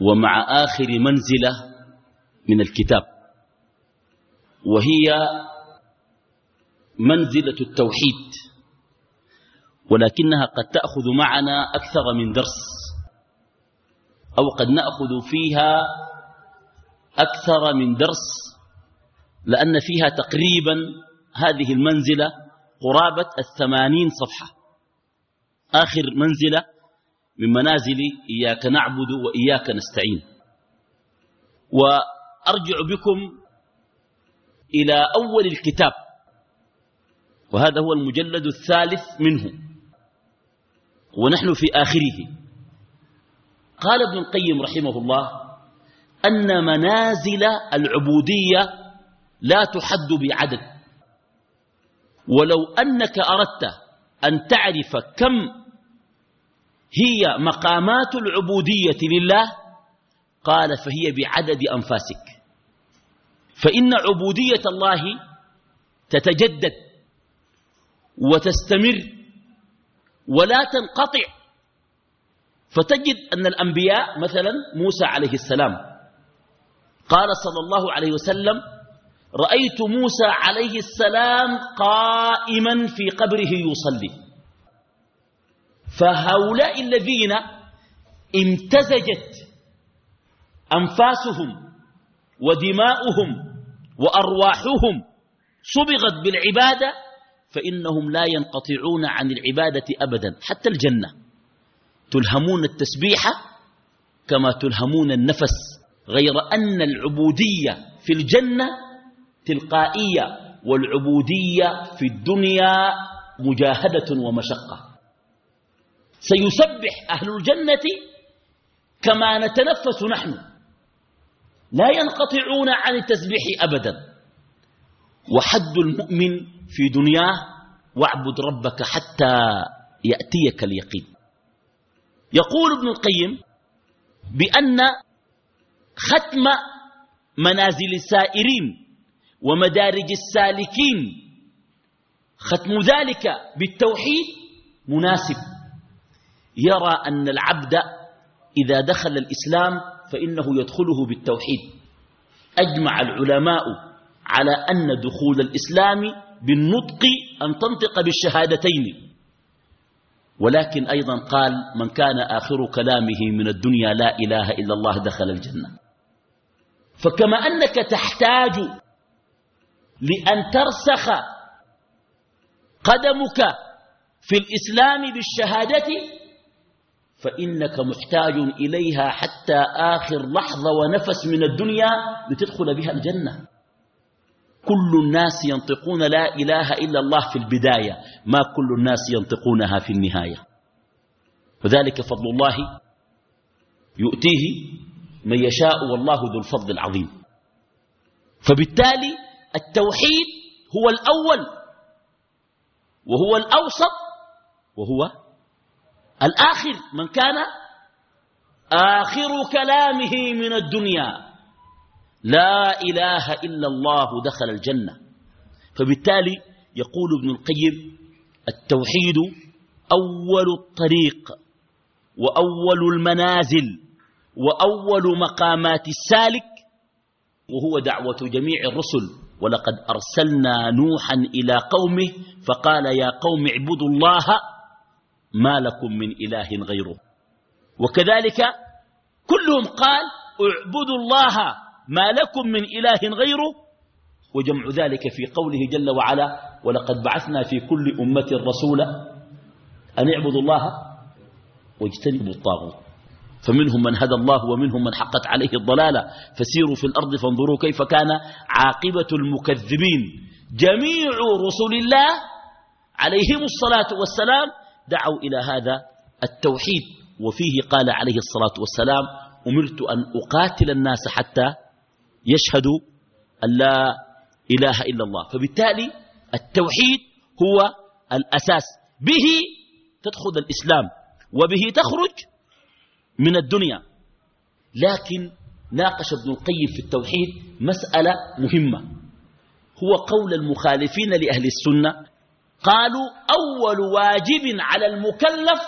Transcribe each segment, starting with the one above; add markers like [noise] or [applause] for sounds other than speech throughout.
ومع آخر منزلة من الكتاب وهي منزلة التوحيد ولكنها قد تأخذ معنا أكثر من درس أو قد نأخذ فيها أكثر من درس لأن فيها تقريبا هذه المنزلة قرابة الثمانين صفحة آخر منزلة من منازل إياك نعبد وإياك نستعين. وأرجع بكم إلى أول الكتاب. وهذا هو المجلد الثالث منه. ونحن في آخره. قال ابن القيم رحمه الله أن منازل العبودية لا تحد بعدد. ولو أنك أردت أن تعرف كم هي مقامات العبودية لله؟ قال فهي بعدد أنفاسك. فإن عبودية الله تتجدد وتستمر ولا تنقطع. فتجد أن الأنبياء مثلا موسى عليه السلام. قال صلى الله عليه وسلم رأيت موسى عليه السلام قائما في قبره يصلي. فهؤلاء الذين امتزجت أنفاسهم ودماؤهم وأرواحهم صبغت بالعبادة فإنهم لا ينقطعون عن العبادة أبدا. حتى الجنة تلهمون التسبيح كما تلهمون النفس غير أن العبودية في الجنة تلقائية والعبودية في الدنيا مجاهدة ومشقة. سيسبح أهل الجنة كما نتنفس نحن. لا ينقطعون عن التسبيح أبدا. وحد المؤمن في دنياه واعبد ربك حتى يأتيك اليقين. يقول ابن القيم بأن ختم منازل السائرين ومدارج السالكين ختم ذلك بالتوحيد مناسب. يرى أن العبد إذا دخل الإسلام فإنه يدخله بالتوحيد. أجمع العلماء على أن دخول الإسلام بالنطق أن تنطق بالشهادتين. ولكن أيضا قال من كان آخر كلامه من الدنيا لا إله إلا الله دخل الجنة. فكما أنك تحتاج لأن ترسخ قدمك في الإسلام بالشهادة فإنك محتاج إليها حتى آخر لحظة ونفس من الدنيا لتدخل بها الجنة. كل الناس ينطقون لا إله إلا الله في البداية ما كل الناس ينطقونها في النهاية. وذلك فضل الله يؤتيه من يشاء والله ذو الفضل العظيم. فبالتالي التوحيد هو الأول وهو الأوسط وهو الآخر من كان آخر كلامه من الدنيا. لا إله إلا الله دخل الجنة. فبالتالي يقول ابن القيم التوحيد أول الطريق وأول المنازل وأول مقامات السالك وهو دعوة جميع الرسل. ولقد أرسلنا نوحا إلى قومه فقال يا قوم اعبدوا الله ما لكم من إله غيره. وكذلك كلهم قال اعبدوا الله ما لكم من إله غيره. وجمع ذلك في قوله جل وعلا ولقد بعثنا في كل أمة رسولا أن اعبدوا الله واجتنبوا الطاغوت. فمنهم من هدى الله ومنهم من حقت عليه الضلالة. فسيروا في الأرض فانظروا كيف كان عاقبة المكذبين. جميع رسل الله عليهم الصلاة والسلام دعوا إلى هذا التوحيد. وفيه قال عليه الصلاة والسلام أمرت أن أقاتل الناس حتى يشهدوا أن لا إله إلا الله. فبالتالي التوحيد هو الأساس. به تدخل الإسلام وبه تخرج من الدنيا. لكن ناقش ابن القيم في التوحيد مسألة مهمة. هو قول المخالفين لأهل السنة قالوا أول واجب على المكلف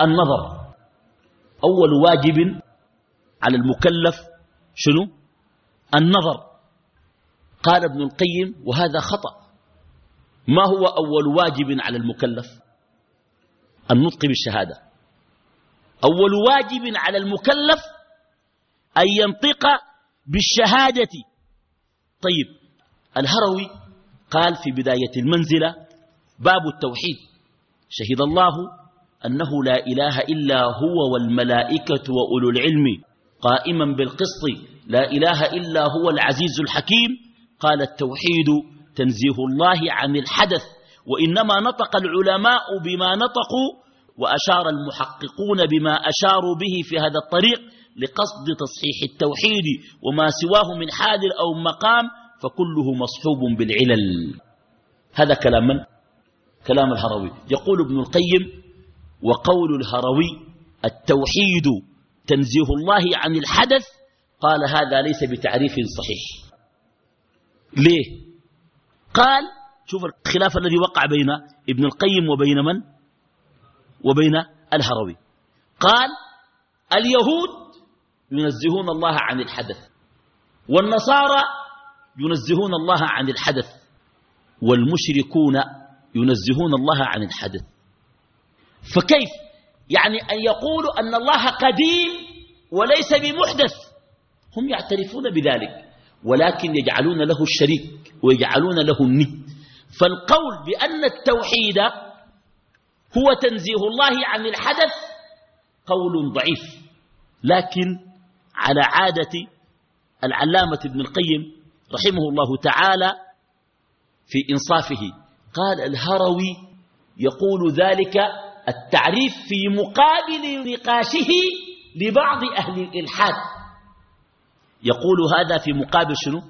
النظر. أول واجب على المكلف شنو؟ النظر. قال ابن القيم وهذا خطأ. ما هو أول واجب على المكلف؟ النطق بالشهادة. أول واجب على المكلف أن ينطق بالشهادة. طيب الهروي قال في بداية المنزلة باب التوحيد. شهد الله أنه لا إله إلا هو والملائكة وأولو العلم. قائما بالقسط لا إله إلا هو العزيز الحكيم. قال التوحيد تنزيه الله عن الحدث وإنما نطق العلماء بما نطقوا وأشار المحققون بما أشاروا به في هذا الطريق لقصد تصحيح التوحيد وما سواه من حال أو مقام فكله مصحوب بالعلل. هذا كلام من؟ كلام الهروي. يقول ابن القيم وقول الهروي التوحيد تنزيه الله عن الحدث. قال هذا ليس بتعريف صحيح. ليه؟ قال شوف الخلاف الذي وقع بين ابن القيم وبين من؟ وبين الهروي. قال اليهود ينزهون الله عن الحدث. والنصارى ينزهون الله عن الحدث والمشركون ينزهون الله عن الحدث. فكيف؟ يعني أن يقولوا أن الله قديم وليس بمحدث. هم يعترفون بذلك ولكن يجعلون له الشريك ويجعلون له الند فالقول بأن التوحيد هو تنزيه الله عن الحدث قول ضعيف لكن على عادة العلامة ابن القيم رحمه الله تعالى في إنصافه. قال الهروي يقول ذلك التعريف في مقابل نقاشه لبعض أهل الإلحاد. يقول هذا في مقابل شنو؟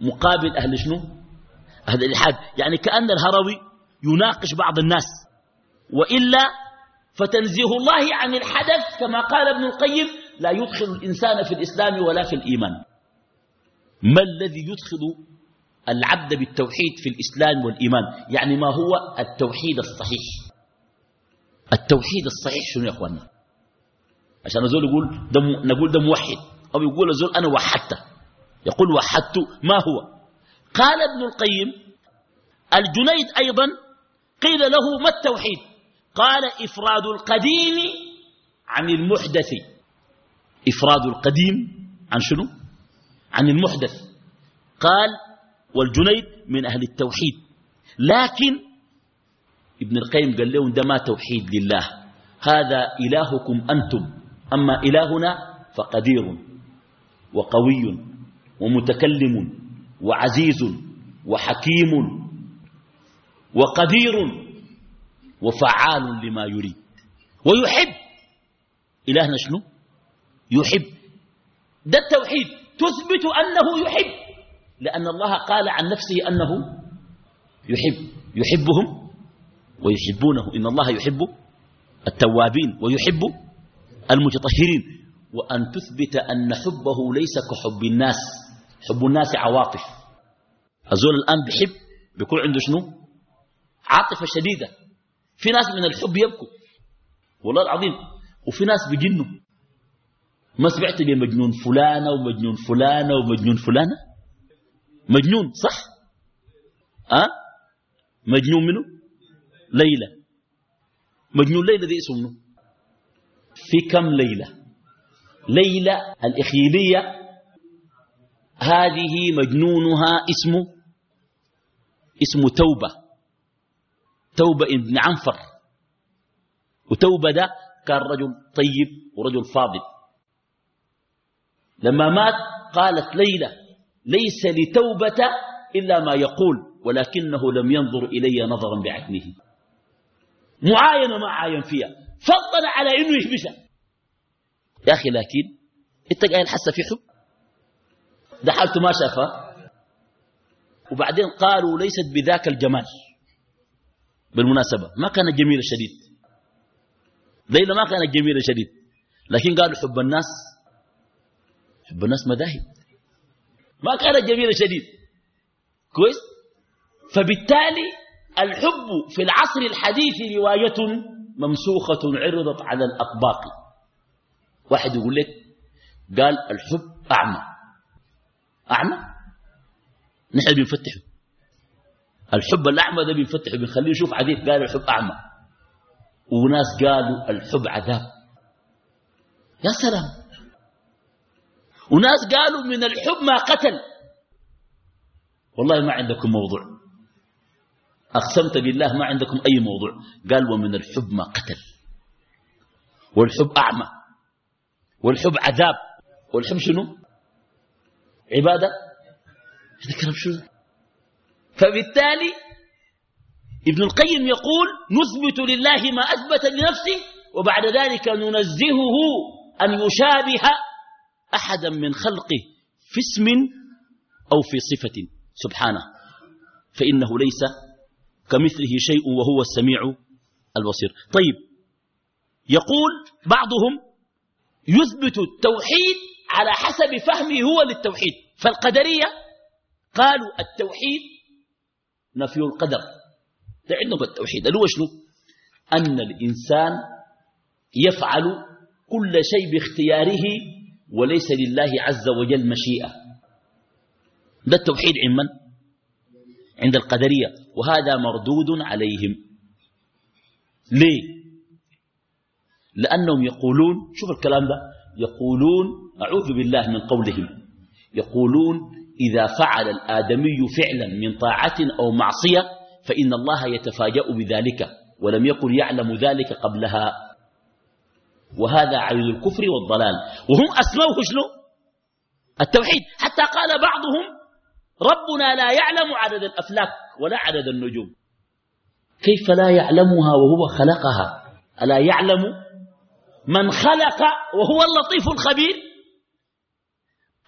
مقابل أهل شنو؟ أهل الإلحاد. يعني كأن الهروي يناقش بعض الناس وإلا فتنزيه الله عن الحدث كما قال ابن القيم لا يدخل الإنسان في الإسلام ولا في الإيمان. ما الذي يدخل العبد بالتوحيد في الإسلام والإيمان؟ يعني ما هو التوحيد الصحيح؟ التوحيد الصحيح شنو يا أخوانا عشان نزول يقول دم نقول ده موحد أو يقول زول أنا وحدت. يقول وحدت ما هو؟ قال ابن القيم الجنيد أيضا قيل له ما التوحيد؟ قال إفراد القديم عن المحدث. إفراد القديم عن شنو؟ عن المحدث. قال والجنيد من أهل التوحيد. لكن ابن القيم قال لهم ده ما توحيد لله. هذا إلهكم أنتم. أما إلهنا فقدير وقوي ومتكلم وعزيز وحكيم وقدير وفعال لما يريد. ويحب. إلهنا شنو؟ يحب. ده التوحيد. تثبت أنه يحب. لأن الله قال عن نفسه أنه يحب. يحبهم ويحبونه. إن الله يحب التوابين ويحب المتطهرين. وأن تثبت أن حبه ليس كحب الناس. حب الناس عواطف. الزول الآن بحب بيكون عنده شنو؟ عاطفة شديدة. في ناس من الحب يبكوا. والله العظيم. وفي ناس بجنوا. ما سمعت بمجنون فلانة ومجنون فلانة ومجنون فلانة؟ مجنون صح؟ أه؟ مجنون منه ليلى. مجنون ليلى دي اسمه منه في كم ليلة؟ ليلى الإخيلية. هذه مجنونها اسمه اسمه توبة. توبة ابن عنفر. وتوبة ده كان رجل طيب ورجل فاضل. لما مات قالت ليلى ليس لتوبة إلا ما يقول ولكنه لم ينظر إلي نظرا بعتمه معاينة ما عاين فيها. فضل على إنه يحبسها يا أخي لكن أنت قايل حاسة في حب؟ ده حالته ما شافها. وبعدين قالوا ليست بذاك الجمال. بالمناسبة ما كانت جميلة شديد. ليلى ما كانت جميلة شديد. لكن قالوا حب الناس الناس مذاهب. ما كانت جميلة شديد. كويس؟ فبالتالي الحب في العصر الحديث رواية ممسوخة عرضت على الأطباق. واحد يقول لك قال الحب أعمى. أعمى؟ نحن بنفتحه الحب الأعمى ده بنفتحه بنخليه يشوف عديد قال الحب أعمى. وناس قالوا الحب عذاب. يا سلام! وناس قالوا من الحب ما قتل. والله ما عندكم موضوع. أقسمت بالله ما عندكم أي موضوع. قال ومن الحب ما قتل. والحب أعمى. والحب عذاب. والحب شنو؟ عبادة. شنو فبالتالي ابن القيم يقول نثبت لله ما أثبت لنفسه وبعد ذلك ننزهه أن يشابه أحدا من خلقه في اسم أو في صفة. سبحانه. فإنه ليس كمثله شيء وهو السميع البصير. طيب. يقول بعضهم يثبت التوحيد على حسب فهمه هو للتوحيد. فالقدرية قالوا التوحيد نفي القدر. ده عندهم التوحيد. اللي هو شنو أن الإنسان يفعل كل شيء باختياره وليس لله عز وجل مشيئة. ده التوحيد عند من؟ عند القدرية. وهذا مردود عليهم. ليه؟ لأنهم يقولون شوف الكلام ده يقولون أعوذ بالله من قولهم. يقولون إذا فعل الآدمي فعلا من طاعة أو معصية فإن الله يتفاجأ بذلك ولم يكن يعلم ذلك قبلها. وهذا عين الكفر والضلال. وهم أسموه شنو؟ التوحيد. حتى قال بعضهم ربنا لا يعلم عدد الأفلاك ولا عدد النجوم. كيف لا يعلمها وهو خلقها؟ ألا يعلم من خلق وهو اللطيف الخبير؟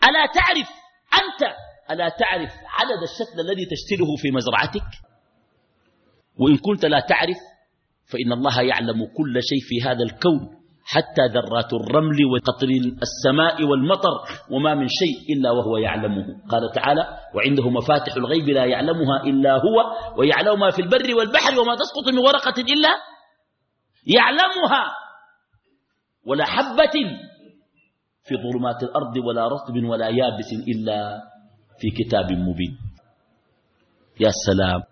ألا تعرف أنت؟ ألا تعرف عدد الشتل الذي تشتله في مزرعتك؟ وإن كنت لا تعرف فإن الله يعلم كل شيء في هذا الكون. حتى ذرات الرمل وقطر السماء والمطر وما من شيء إلا وهو يعلمه. قال تعالى وعنده مفاتح الغيب لا يعلمها إلا هو ويعلم ما في البر والبحر وما تسقط من ورقة إلا يعلمها. ولا حبة في ظلمات الأرض ولا رطب ولا يابس إلا في كتاب مبين. يا سلام.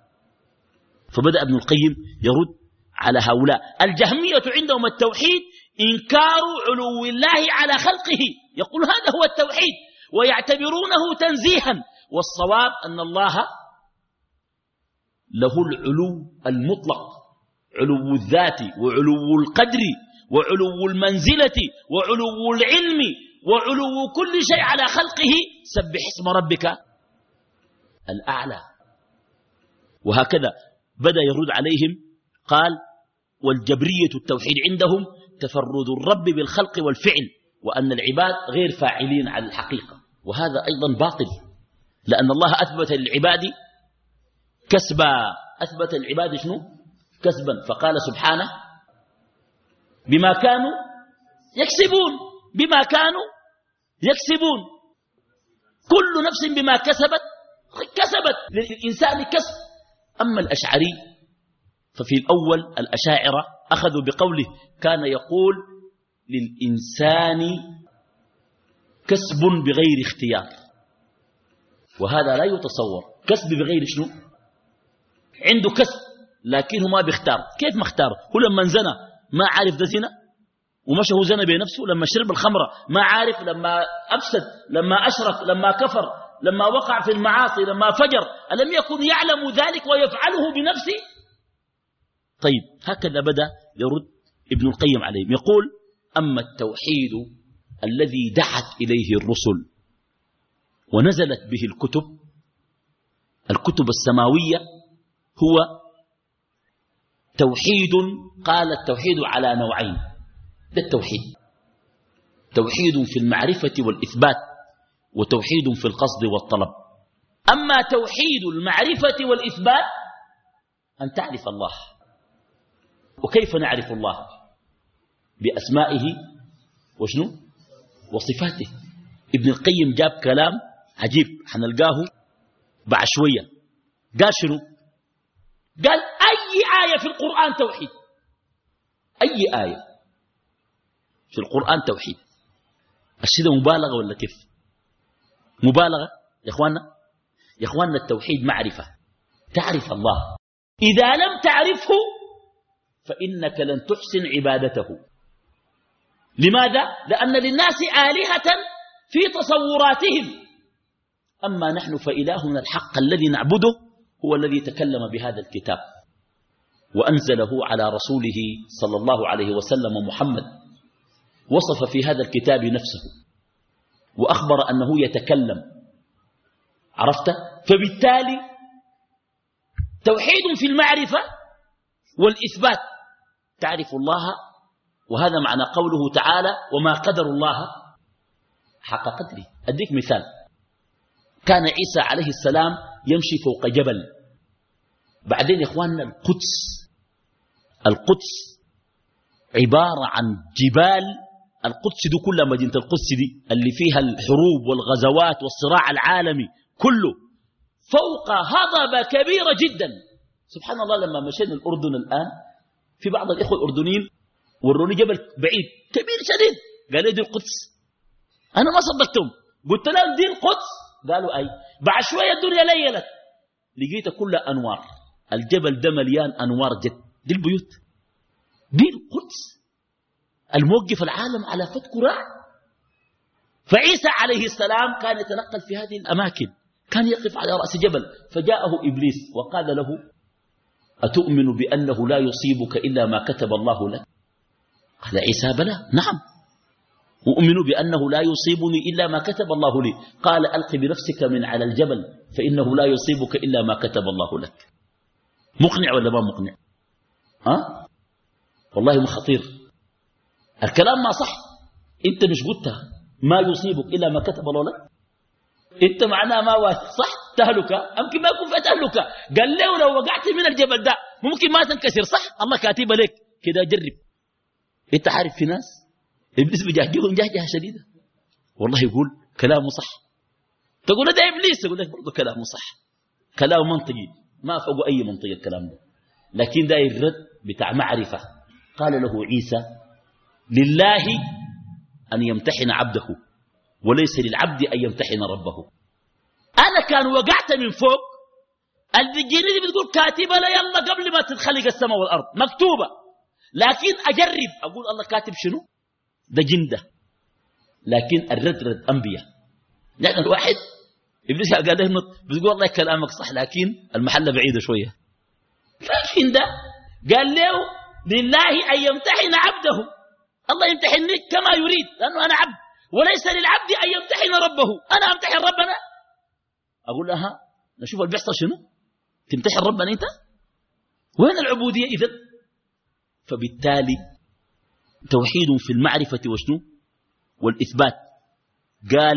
فبدأ ابن القيم يرد على هؤلاء. الجهمية عندهم التوحيد إنكار علو الله على خلقه. يقول هذا هو التوحيد. ويعتبرونه تنزيها. والصواب أن الله له العلو المطلق. علو الذات وعلو القدر وعلو المنزلة وعلو العلم وعلو كل شيء على خلقه. سبح اسم ربك الأعلى. وهكذا بدأ يرد عليهم. قال والجبرية التوحيد عندهم تفرد الرب بالخلق والفعل وأن العباد غير فاعلين على الحقيقة. وهذا أيضا باطل لأن الله أثبت للعباد كسبا. أثبت للعباد شنو؟ كسبا. فقال سبحانه بما كانوا يكسبون بما كانوا يكسبون. كل نفس بما كسبت كسبت. للإنسان كسب. أما الأشعري ففي الأول الأشاعرة أخذوا بقوله كان يقول للإنسان كسب بغير اختيار. وهذا لا يتصور. كسب بغير شنو؟ عنده كسب لكنه ما بيختار. كيف ما اختار هو لما زنى ما عارف ده زنا ومشى هو زنى بنفسه لما شرب الخمرة ما عارف لما أفسد لما أشرك لما كفر لما وقع في المعاصي لما فجر ألم يكن يعلم ذلك ويفعله بنفسه؟ طيب هكذا بدأ يرد ابن القيم عليهم. يقول أما التوحيد الذي دعت إليه الرسل ونزلت به الكتب الكتب السماوية هو توحيد قال التوحيد على نوعين. ده التوحيد. توحيد في المعرفة والإثبات وتوحيد في القصد والطلب. أما توحيد المعرفة والإثبات أن تعرف الله. وكيف نعرف الله؟ بأسمائه وشنو؟ وصفاته. ابن القيم جاب كلام عجيب حنلقاه بعد شوية قال شنو؟ قال أي آية في القرآن توحيد؟ أي آية في القرآن توحيد؟ الشيء مبالغة ولا كيف؟ مبالغة؟ يا إخواننا يا إخواننا التوحيد معرفة. تعرف الله. إذا لم تعرفه فإنك لن تحسن عبادته. لماذا؟ لأن للناس آلهة في تصوراتهم. أما نحن فإلهنا الحق الذي نعبده هو الذي تكلم بهذا الكتاب. وأنزله على رسوله صلى الله عليه وسلم محمد. وصف في هذا الكتاب نفسه. وأخبر أنه يتكلم. عرفت؟ فبالتالي توحيد في المعرفة والإثبات تعرف الله وهذا معنى قوله تعالى وما قدر الله حق قدره. أديك مثال. كان عيسى عليه السلام يمشي فوق جبل. بعدين إخواننا القدس القدس عبارة عن جبال. القدس دي كلها مدينة القدس دي اللي فيها الحروب والغزوات والصراع العالمي كله. فوق هضبة كبيرة جدا. سبحان الله لما مشينا الأردن الآن في بعض الإخوة الأردنيين وروني جبل بعيد كبير شديد. قال لي دي القدس أنا ما صدقتهم. قلت لهم دي القدس قالوا أي. بعد شوية الدنيا ليلت. لقيت كلها أنوار. الجبل ده مليان أنوار جد. دي البيوت. دي القدس الموقف العالم على فت كراع فعيسى عليه السلام كان يتنقل في هذه الأماكن. كان يقف على رأس جبل. فجاءه إبليس وقال له أتؤمن بأنه لا يصيبك إلا ما كتب الله لك؟ قال عيسى بلى نعم. أؤمن بأنه لا يصيبني إلا ما كتب الله لي. قال ألق بنفسك من على الجبل فإنه لا يصيبك إلا ما كتب الله لك. مقنع ولا ما مقنع؟ ها؟ والله خطير. الكلام ما صح. أنت مش قلتها. ما يصيبك إلا ما كتب الله لك. أنت معناه ما واثق. صح. تهلكة يمكن ما يكون في تهلكة قال له لو وقعت من الجبل ده ممكن ما تنكسر صح؟ الله كاتبه لك. كده جرب. انت عارف في ناس؟ إبليس بيجهجهم جهجه شديدة. والله يقول كلامه صح. تقول ده إبليس يقول لك برضه كلامه صح. كلام منطقي. ما فوق أي منطقي الكلام ده. لكن ده الرد بتاع معرفة. قال له عيسى لله أن يمتحن عبده وليس للعبد أن يمتحن ربه. أنا كان وقعت من فوق الدجيني دي بتقول كاتبة لا يلا قبل ما تتخلق السماء والأرض مكتوبة. لكن أجرب أقول الله كاتب شنو؟ ده جندة. لكن الرد رد أنبياء. نحن الواحد إبليس قال له بتقول والله كلامك صح لكن المحلة بعيدة شوية. لكن ده قال له لله أن يمتحن عبده. الله يمتحنني كما يريد لأنه أنا عبد. وليس للعبد أن يمتحن ربه. أنا أمتحن ربنا؟ أقول لها نشوف اللي بيحصل شنو؟ تمتحن ربنا أنت؟ وين العبودية إذا؟ فبالتالي توحيد في المعرفة وشنو؟ والإثبات. قال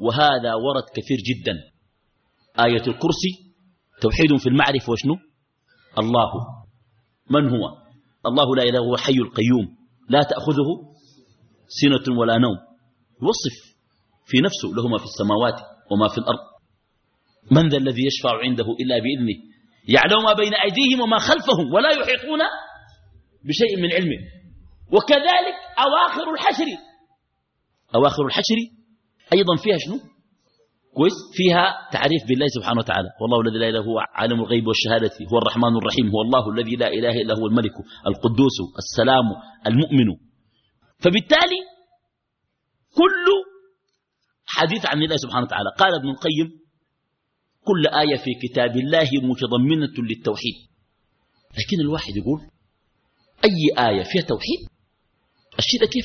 وهذا ورد كثير جدا. آية الكرسي توحيد في المعرفة وشنو؟ الله. من هو؟ الله لا إله هو حي القيوم. لا تأخذه سنة ولا نوم. يوصف في نفسه له ما في السماوات وما في الأرض. من ذا الذي يشفع عنده إلا بإذنه؟ يعلم ما بين أيديهم وما خلفهم ولا يحيطون بشيء من علمه. وكذلك أواخر الحشر. أواخر الحشر أيضا فيها شنو؟ كويس فيها تعريف بالله سبحانه وتعالى. والله الذي لا إله هو عالم الغيب والشهادة هو الرحمن الرحيم هو الله الذي لا إله إلا هو الملك القدوس السلام المؤمن. فبالتالي كل حديث عن الله سبحانه وتعالى. قال ابن القيم كل آية في كتاب الله متضمنة للتوحيد. لكن الواحد يقول أي آية فيها توحيد؟ الشيء ده كيف؟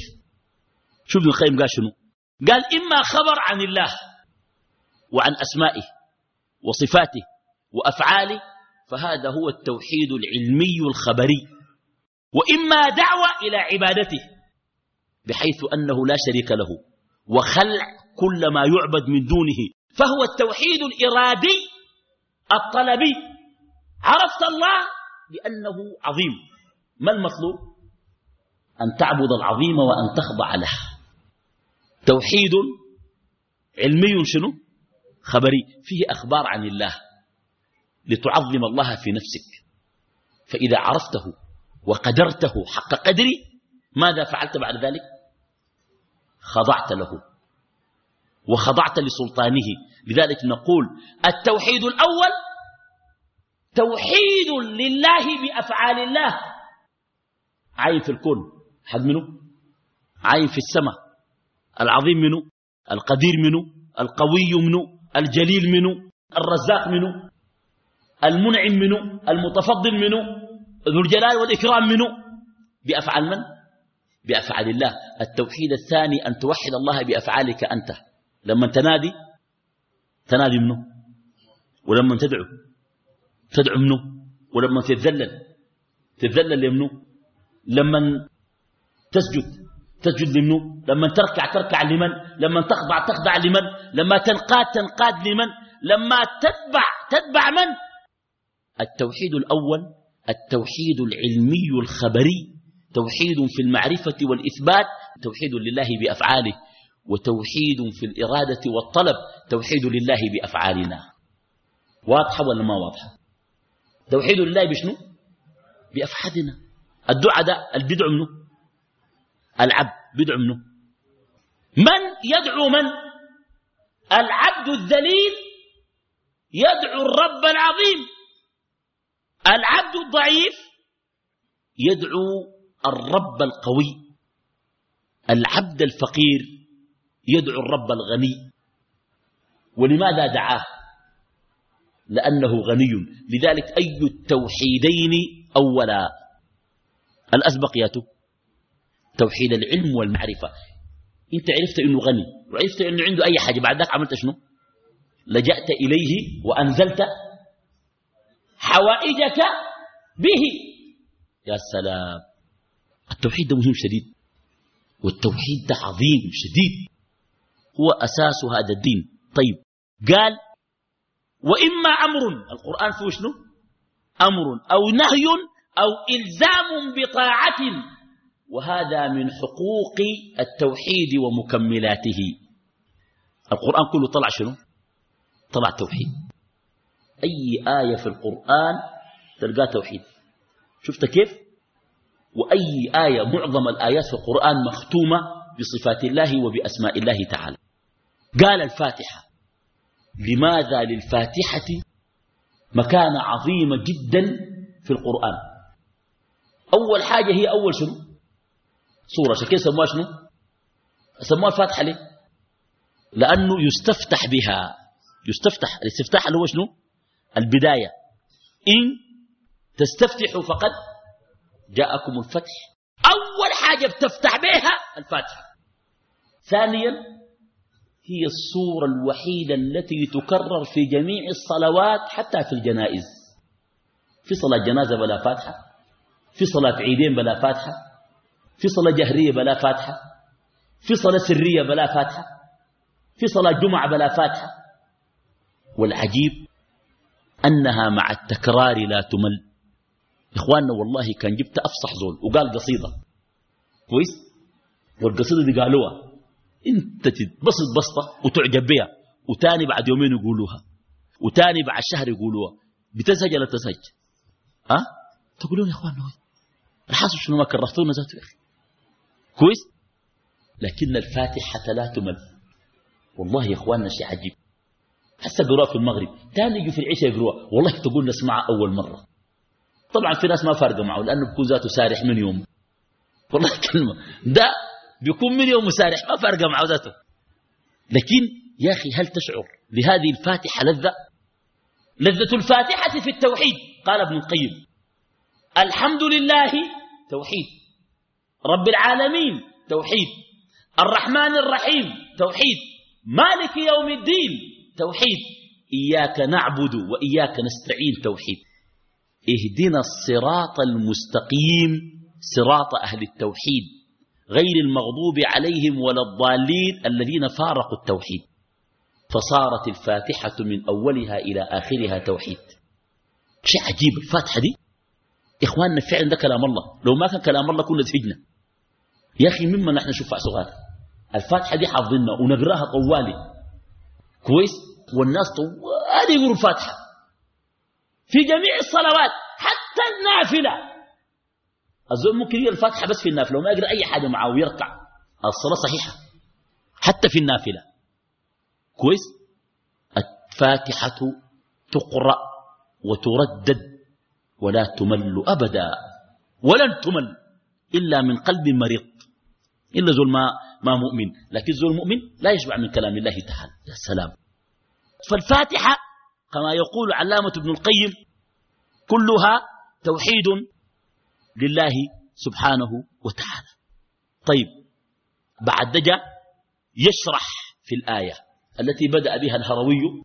شوف ابن القيم قال شنو؟ قال إما خبر عن الله وعن أسمائه وصفاته وأفعاله فهذا هو التوحيد العلمي الخبري. وإما دعوة إلى عبادته بحيث أنه لا شريك له وخلع كل ما يعبد من دونه. فهو التوحيد الإرادي الطلبي. عرفت الله بأنه عظيم. ما المطلوب؟ أن تعبد العظيم وأن تخضع له. توحيد علمي شنو؟ خبري. فيه أخبار عن الله. لتعظم الله في نفسك. فإذا عرفته وقدرته حق قدري ماذا فعلت بعد ذلك؟ خضعت له. وخضعت لسلطانه. لذلك نقول التوحيد الأول توحيد لله بأفعال الله. عين في الكون حق منه؟ عين في السماء العظيم منه القدير منه القوي منه الجليل منه الرزاق منه المنعم منه المتفضل منه ذو الجلال والإكرام منه. بأفعال من؟ بأفعال الله. التوحيد الثاني أن توحد الله بأفعالك أنت. لما تنادي تنادي منه. ولما تدعو تدعو منه. ولما تتذلل تتذلل لمنه. لما تسجد تسجد لمنه. لما تركع تركع لمن؟ لما تخضع تخضع لمن؟ لما تنقاد تنقاد لمن؟ لما تتبع تتبع من؟ التوحيد الأول التوحيد العلمي الخبري توحيد في المعرفة والإثبات توحيد لله بأفعاله. وتوحيد في الإرادة والطلب توحيد لله بأفعالنا. واضحة ولا ما واضحة؟ توحيد لله بشنو؟ بأفعالنا. الدعاء ده البدع منه؟ العبد بدع منه؟ من يدعو من؟ العبد الذليل يدعو الرب العظيم. العبد الضعيف يدعو الرب القوي. العبد الفقير يدعو الرب الغني. ولماذا دعاه؟ لأنه غني. لذلك أي التوحيدين أولا؟ الأسبق ياتو توحيد العلم والمعرفة. أنت عرفت إنه غني. وعرفت إنه عنده أي حاجة. بعد ذلك عملت شنو؟ لجأت إليه وأنزلت حوائجك به. يا سلام. التوحيد ده مهم شديد. والتوحيد ده عظيم شديد. هو أساس هذا الدين. طيب. قال وإما أمر القرآن فيه شنو؟ أمر أو نهي أو إلزام بطاعة وهذا من حقوق التوحيد ومكملاته. القرآن كله طلع شنو؟ طلع توحيد. أي آية في القرآن تلقى توحيد. شفت كيف؟ وأي آية معظم الآيات في القرآن مختومة بصفات الله وبأسماء الله تعالى. قال الفاتحة لماذا للفاتحة مكانة عظيمة جدا في القرآن؟ أول حاجة هي أول شنو؟ سورة. شكل سموها شنو؟ سموها الفاتحة ليه؟ لأنه يستفتح بها. يستفتح. الاستفتاح اللي هو شنو؟ البداية. إن تستفتحوا فقد جاءكم الفتح. أول حاجة بتفتح بها الفاتحة. ثانيا هي الصورة الوحيدة التي تكرر في جميع الصلوات حتى في الجنائز. في صلاة جنازة بلا فاتحة في صلاة عيدين بلا فاتحة في صلاة جهرية بلا فاتحة في صلاة سرية بلا فاتحة في صلاة جمعة بلا فاتحة. والعجيب أنها مع التكرار لا تمل. إخواننا والله كان جبت أفصح زول وقال قصيدة. كويس؟ والقصيدة دي قالوها أنت تبسط بسطة وتعجب بها وتاني بعد يومين يقولوها وتاني بعد شهر يقولوها. بتزهج ولا تزهج؟ ها؟ تقولون يا اخواننا الحاصل شنو ما كرهتونا ذاته يا أخي. كويس؟ لكن الفاتحة لا تمل. والله يا إخواننا شيء عجيب. هسه قروها في المغرب تاني يجوا في العشاء يقروها والله تقول نسمعها أول مرة. طبعا في ناس ما فارقة معه لأنه بيكون ذاته سارح من يوم. والله كلمة. ده بيكون من يوم سارح ما فارقة معه ذاته. لكن يا أخي هل تشعر لهذه الفاتحة لذة؟ لذة الفاتحة في التوحيد. قال ابن القيم الحمد لله توحيد. رب العالمين توحيد. الرحمن الرحيم توحيد. مالك يوم الدين توحيد. إياك نعبد وإياك نستعين توحيد. اهدنا الصراط المستقيم صراط أهل التوحيد غير المغضوب عليهم ولا الضالين الذين فارقوا التوحيد. فصارت الفاتحة من أولها إلى آخرها توحيد. شيء عجيب الفاتحة دي؟ إخواننا فعلا ده كلام الله. لو ما كان كلام الله كنا زهجنا يا أخي مما نحن نشوف صغار. الفاتحة دي حافظنا ونقراها طوالي. كويس؟ والناس طوالي يقولوا الفاتحة في جميع الصلوات حتى النافلة. الزول ممكن يقرأ الفاتحة بس في النافلة وما يقرأ أي حاجة معه ويركع. الصلاة صحيحة حتى في النافلة. كويس؟ الفاتحة تقرأ وتردد ولا تمل أبدا ولن تمل إلا من قلب مريض. إلا زول ما, ما مؤمن. لكن زول مؤمن لا يشبع من كلام الله تعالى. يا سلام. فالفاتحة كما يقول علامة ابن القيم كلها توحيد لله سبحانه وتعالى. طيب بعد دجا يشرح في الآية التي بدأ بها الهروي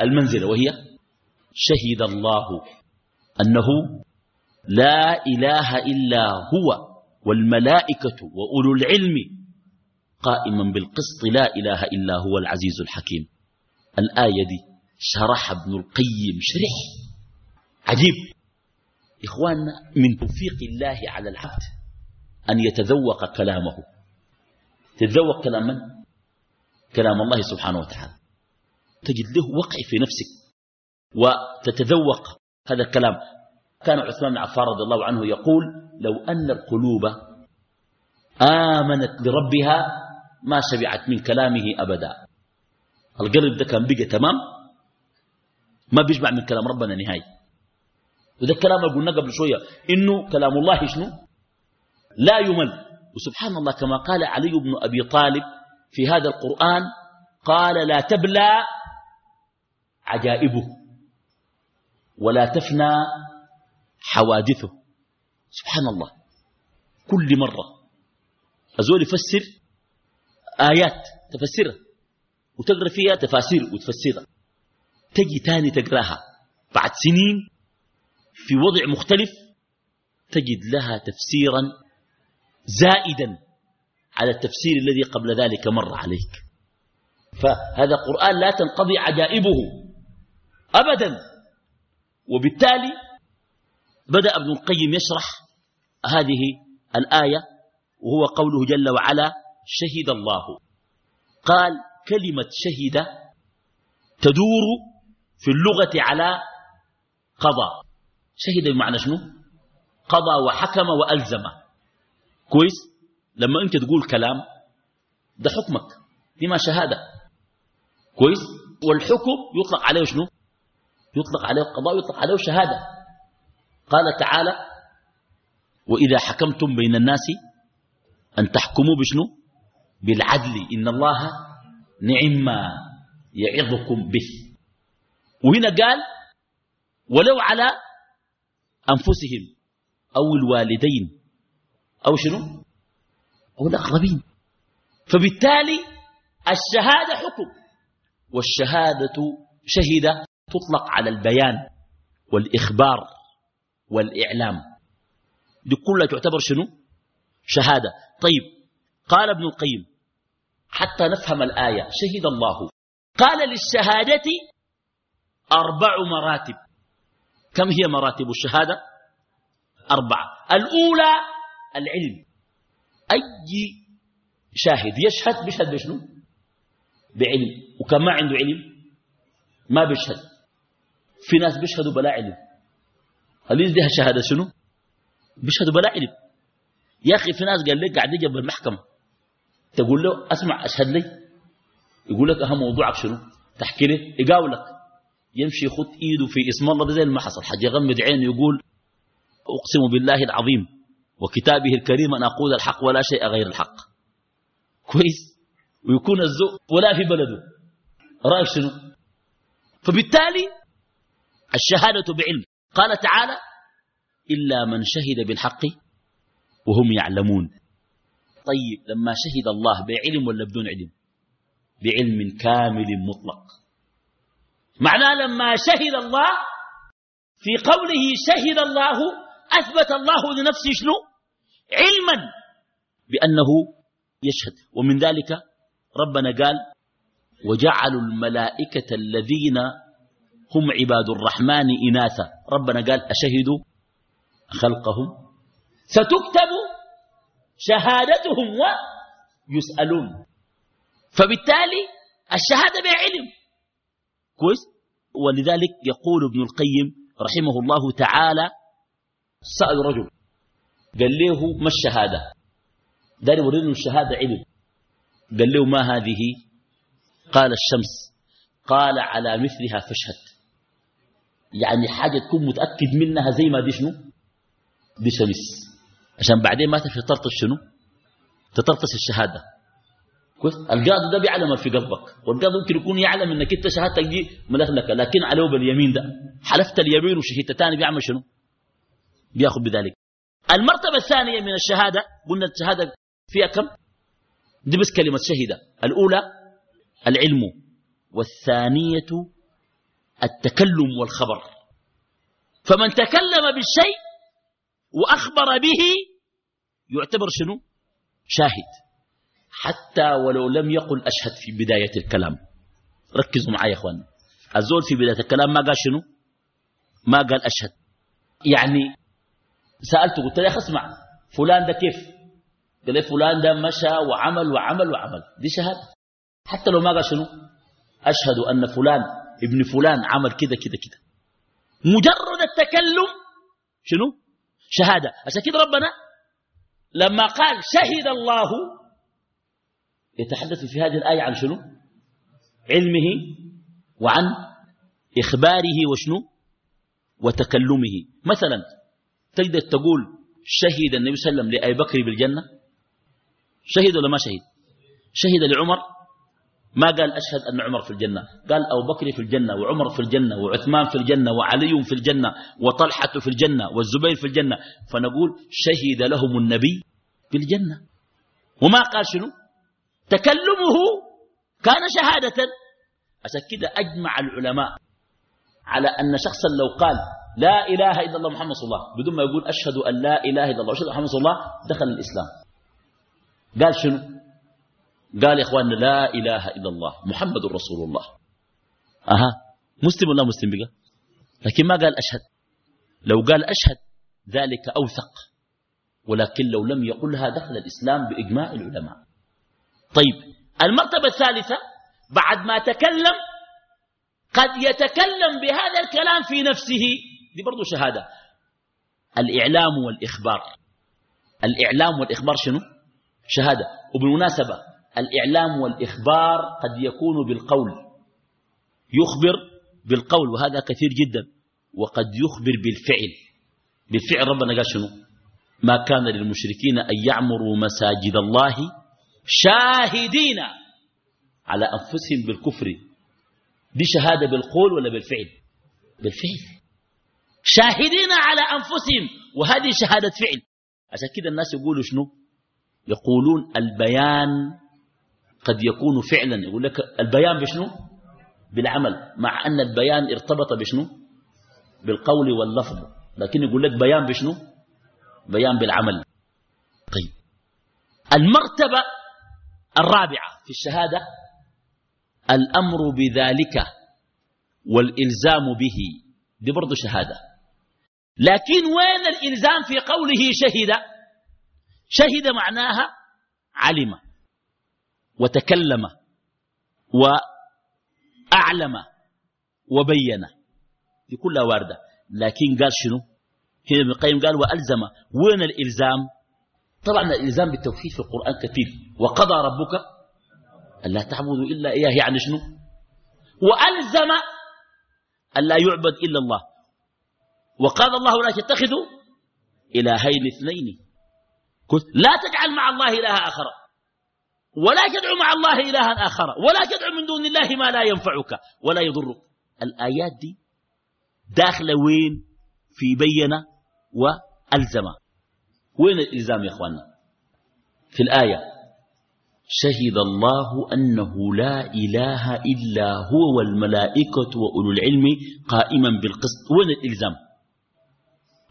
المنزلة وهي شهد الله أنه لا إله إلا هو والملائكة وأولو العلم قائما بالقسط لا إله إلا هو العزيز الحكيم. الآية دي شرح ابن القيم شرح عجيب. إخواننا من توفيق الله على العبد أن يتذوق كلامه. تتذوق كلام من؟ كلام الله سبحانه وتعالى. تجد له وقع في نفسك وتتذوق هذا الكلام. كان عثمان بن عفان رضي الله عنه يقول لو أن القلوب آمنت بربها ما شبعت من كلامه أبدا. القلب ده كان بقى تمام. ما بيشبع من كلام ربنا نهاية وده الكلام اللي قلنا قبل شوية إنه كلام الله شنو؟ لا يمل. وسبحان الله كما قال علي بن أبي طالب في هذا القرآن قال لا تبلى عجائبه ولا تفنى حوادثه. سبحان الله. كل مرة أزول يفسر آيات تفسرها وتقرأ فيها تفاسير وتفسرها تجي تاني تقراها. بعد سنين في وضع مختلف تجد لها تفسيرا زائدا على التفسير الذي قبل ذلك مر عليك. فهذا قرآن لا تنقضي عجائبه أبدا. وبالتالي بدأ ابن القيم يشرح هذه الآية وهو قوله جل وعلا شهد الله. قال كلمة شهد تدور في اللغة على قضى شهد بمعنى شنو؟ قضى وحكم وألزم. كويس؟ لما أنت تقول كلام ده حكمك. دي شهادة. كويس؟ والحكم يطلق عليه شنو؟ يطلق عليه القضاء ويطلق عليه شهادة. قال تعالى وإذا حكمتم بين الناس أن تحكموا بشنو؟ بالعدل. إن الله نعم يعظكم به. وهنا قال ولو على أنفسهم أو الوالدين أو شنو؟ أو الأقربين. فبالتالي الشهادة حكم والشهادة شهد تطلق على البيان والإخبار والإعلام. دي كلها تعتبر شنو؟ شهادة. طيب قال ابن القيم حتى نفهم الآية شهد الله. قال للشهادة أربع مراتب. كم هي مراتب الشهادة؟ أربعة. الأولى العلم. أي شاهد يشهد بيشهد بشنو؟ بعلم. وكم ما عنده علم؟ ما بيشهد. في ناس بيشهدوا بلا علم. هل يديها شهادة شنو؟ بيشهدوا بلا علم. يا أخي في ناس قال لك قاعد يجب المحكمة تقول له أسمع أشهد لي. يقول لك أهم موضوعك شنو؟ تحكي له يقاولك. يمشي يخط إيده في اسم الله زي ما حصل. حاجة يغمد عينه يقول أقسم بالله العظيم وكتابه الكريم أن أقول الحق ولا شيء غير الحق. كويس؟ ويكون الزوء ولا في بلده. رأيك شنو؟ فبالتالي الشهادة بعلم. قال تعالى إلا من شهد بالحق وهم يعلمون. طيب لما شهد الله بعلم ولا بدون علم؟ بعلم كامل مطلق. معناه لما شهد الله في قوله شهد الله أثبت الله لنفسه شنو؟ علما بأنه يشهد. ومن ذلك ربنا قال وجعلوا الملائكة الذين هم عباد الرحمن إناثا. ربنا قال أشهدوا خلقهم؟ ستكتب شهادتهم ويسألون. فبالتالي الشهادة بعلم. كويس. ولذلك يقول ابن القيم رحمه الله تعالى سأل رجل قال له ما الشهادة؟ دار يورينه الشهادة علم قال له ما هذه؟ قال الشمس. قال على مثلها فاشهد. يعني حاجة تكون متأكد منها زي ما دي شنو؟ دي شمس. عشان بعدين ما تفي تطرطش شنو؟ تطرطش الشهادة. كويس؟ القاضي ده بيعلم في قلبك والقاضي ممكن يكون يعلم إنك أنت شهادتك دي ملخلكه لكن عليه باليمين ده حلفت اليمين وشهدت تاني بيعمل شنو؟ بياخذ بذلك. المرتبة الثانية من الشهادة قلنا الشهادة فيها كم؟ دي بس كلمة شهدة. الأولى العلم والثانية التكلم والخبر. فمن تكلم بالشيء وأخبر به يعتبر شنو؟ شاهد. حتى ولو لم يقل أشهد في بداية الكلام. ركزوا معي يا أخوان الزول في بداية الكلام ما قال شنو؟ ما قال أشهد. يعني سألته قلت له اسمع فلان ده كيف؟ قال لي فلان ده مشى وعمل وعمل وعمل. دي شهادة. حتى لو ما قال شنو؟ أشهد أن فلان ابن فلان عمل كده كده كده. مجرد التكلم شنو؟ شهادة. عشان كده ربنا لما قال شهد الله يتحدث في هذه الآية عن شنو؟ علمه وعن إخباره وشنو؟ وتكلمه. مثلا تقدر تقول شهد النبي صلى الله عليه وسلم لأبي بكر بالجنة. شهد ولا ما شهد؟ شهد لعمر. ما قال أشهد أن عمر في الجنة. قال أبو بكر في الجنة وعمر في الجنة وعثمان في الجنة وعلي في الجنة وطلحة في الجنة والزبير في الجنة. فنقول شهد لهم النبي في الجنة وما قال شنو؟ تكلمه كان شهادة. عشان كده أجمع العلماء على أن شخصا لو قال لا إله إلا الله محمد صلى الله بدون ما يقول أشهد أن لا إله إلا الله وأشهد محمد صلى الله دخل الإسلام. قال شنو؟ قال يا إخواننا لا إله إلا الله محمد رسول الله. أها مسلم ولا مسلم بقى؟ لكن ما قال أشهد. لو قال أشهد ذلك أوثق ولكن لو لم يقلها دخل الإسلام بإجماع العلماء. طيب المرتبة الثالثة بعد ما تكلم قد يتكلم بهذا الكلام في نفسه. دي برضو شهادة. الإعلام والإخبار. الإعلام والإخبار شنو؟ شهادة. وبالمناسبة الإعلام والإخبار قد يكون بالقول. يخبر بالقول وهذا كثير جدا. وقد يخبر بالفعل. بالفعل ربنا قال شنو؟ ما كان للمشركين أن يعمروا مساجد الله شاهدين على أنفسهم بالكفر. دي شهادة بالقول ولا بالفعل؟ بالفعل. شاهدين على أنفسهم وهذه شهادة فعل. عشان كده الناس يقولوا شنو؟ يقولون البيان قد يكون فعلا. يقول لك البيان بشنو؟ بالعمل. مع أن البيان ارتبط بشنو؟ بالقول واللفظ. لكن يقول لك بيان بشنو؟ بيان بالعمل. طيب. المرتبة الرابعة في الشهادة الأمر بذلك والإلزام به. دي برضو شهادة. لكن وين الإلزام في قوله شهد؟ شهد معناها علم وتكلم وأعلم وبين. دي كلها واردة. لكن قال شنو؟ هنا ابن القيم قال وألزم. وين الإلزام؟ طبعا الإلزام بالتوحيد في القرآن كثير. وقضى ربك ألا تعبدوا إلا إياه يعني شنو؟ وألزم ألا يعبد إلا الله. وقال الله لا تتخذوا إلهين اثنين. لا تجعل مع الله إله آخر. ولا تدعو مع الله إلها آخر. ولا تدعو من دون الله ما لا ينفعك ولا يضرك. الآيات دي داخلة وين؟ في بينة وألزم. وين الإلزام يا أخوانا في الآية. شهد الله أنه لا إله إلا هو والملائكة وأولو العلم قائما بالقسط. وين الإلزام؟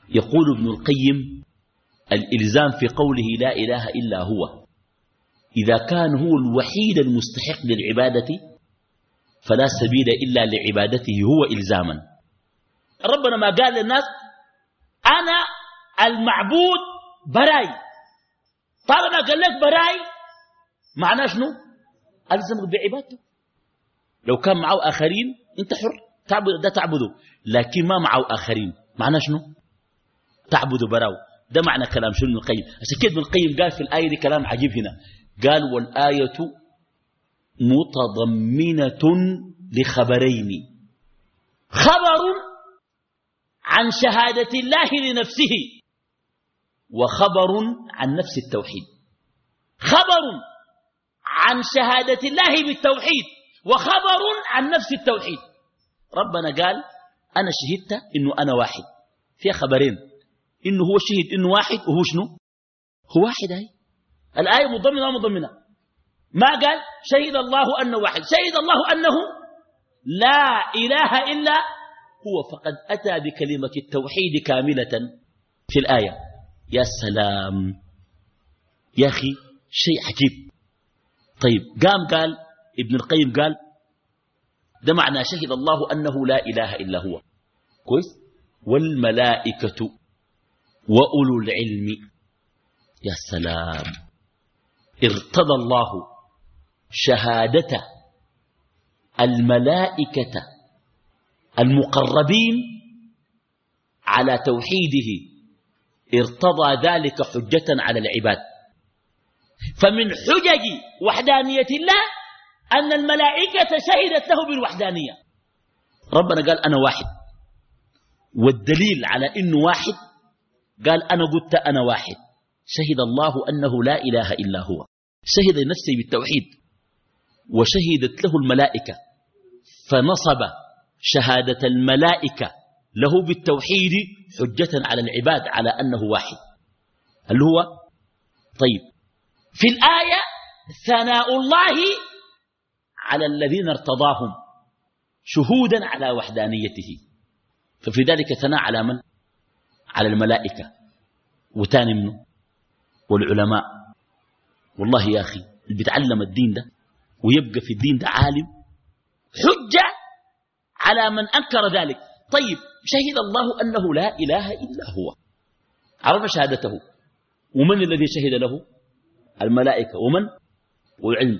يقول ابن القيم الإلزام في قوله لا إله إلا هو. إذا كان هو الوحيد المستحق للعبادة فلا سبيل إلا لعبادته هو إلزاما. ربنا ما قال للناس أنا المعبود براي. طالما قال لك براي معناه شنو؟ ألزمك بعبادته لو كان معه آخرين أنت حر تعبد ده تعبده. لكن ما معه آخرين معناه شنو؟ تعبد براو. ده معنى كلام شنو ابن القيم؟ عشان كده ابن القيم قال في الآية دي كلام عجيب هنا. قال والآية متضمنة لخبرين. خبر عن شهادة الله لنفسه وخبر عن نفس التوحيد. خبر عن شهادة الله بالتوحيد وخبر عن نفس التوحيد. ربنا قال أنا شهدت إنه أنا واحد. فيها خبرين. إنه هو شهد إنه واحد وهو شنو؟ هو واحد هاي. الآية مضمنة ومضمنة ما قال شهد الله أنه واحد. شهد الله أنه لا إله إلا هو. فقد أتى بكلمة التوحيد كاملة في الآية. يا سلام. يا أخي شيء عجيب. طيب قام قال ابن القيم قال ده معنى شهد الله أنه لا إله إلا هو. كويس؟ والملائكة وأولو العلم. يا سلام. ارتضى الله شهادة الملائكة المقربين على توحيده. ارتضى ذلك حجة على العباد. فمن حجج وحدانية الله أن الملائكة شهدت له بالوحدانية. ربنا قال أنا واحد. والدليل على إنه واحد قال أنا قلت أنا واحد. شهد الله أنه لا إله إلا هو. شهد نفسه بالتوحيد. وشهدت له الملائكة. فنصب شهادة الملائكة له بالتوحيد حجة على العباد على أنه واحد. هل هو؟ طيب. في الآية ثناء الله على الذين ارتضاهم شهودا على وحدانيته. ففي ذلك ثناء على من؟ على الملائكة. وتاني منه والعلماء. والله يا أخي اللي بيتعلم الدين ده ويبقى في الدين ده عالم حجة على من أنكر ذلك. طيب شهد الله أنه لا إله إلا هو. عرف شهادته. ومن الذي شهد له؟ الملائكة ومن؟ والعلم.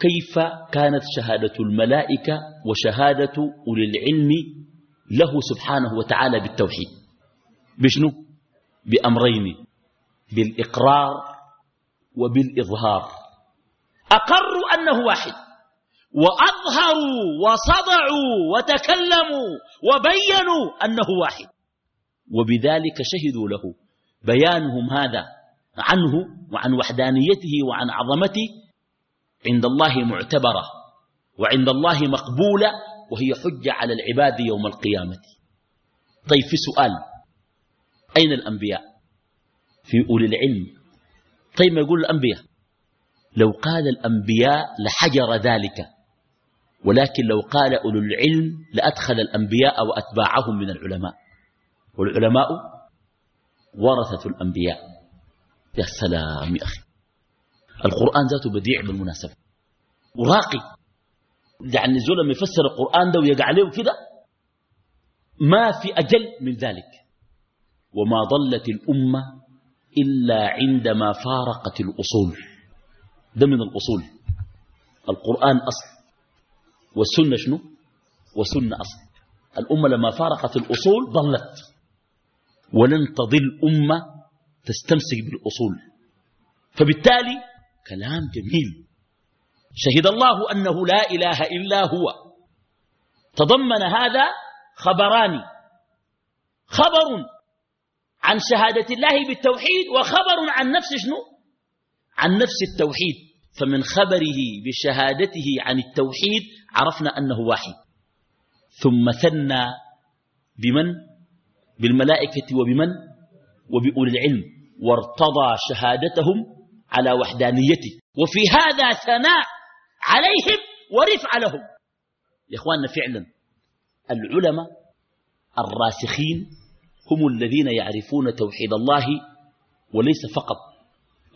كيف كانت شهادة الملائكة وشهادة أولي العلم له سبحانه وتعالى بالتوحيد؟ بشنو؟ بأمرين بالإقرار وبالإظهار. أقروا أنه واحد وأظهروا وصدعوا وتكلموا وبينوا أنه واحد. وبذلك شهدوا له. بيانهم هذا عنه وعن وحدانيته وعن عظمته عند الله معتبرة وعند الله مقبولة وهي حجة على العباد يوم القيامة. طيب في سؤال أين الأنبياء؟ في أولي العلم. طيب ما يقول الأنبياء؟ لو قال الأنبياء لحجر ذلك ولكن لو قال أولو العلم لأدخل الأنبياء وأتباعهم من العلماء. والعلماء ورثة الأنبياء. يا سلام يا أخي. القرآن ذاته بديع بالمناسبة. وراقي. يعني الزول لما يفسر القرآن ده ويقع عليه كده ما في أجل من ذلك. وما ضلت الأمة إلا عندما فارقت الأصول. ده من الأصول. القرآن أصل. والسنة شنو؟ والسنة أصل. الأمة لما فارقت الأصول ضلت. ولن تضل أمة تستمسك بالأصول. فبالتالي كلام جميل. شهد الله أنه لا إله إلا هو. تضمن هذا خبران. خبر عن شهادة الله بالتوحيد وخبر عن نفس شنو؟ عن نفس التوحيد. فمن خبره بشهادته عن التوحيد عرفنا أنه واحد. ثم ثنى بمن؟ بالملائكة وبمن؟ وبأولي العلم. وارتضى شهادتهم على وحدانيته. وفي هذا ثناء عليهم ورفع لهم. يا إخواننا فعلا العلماء الراسخين هم الذين يعرفون توحيد الله وليس فقط.